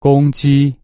公鸡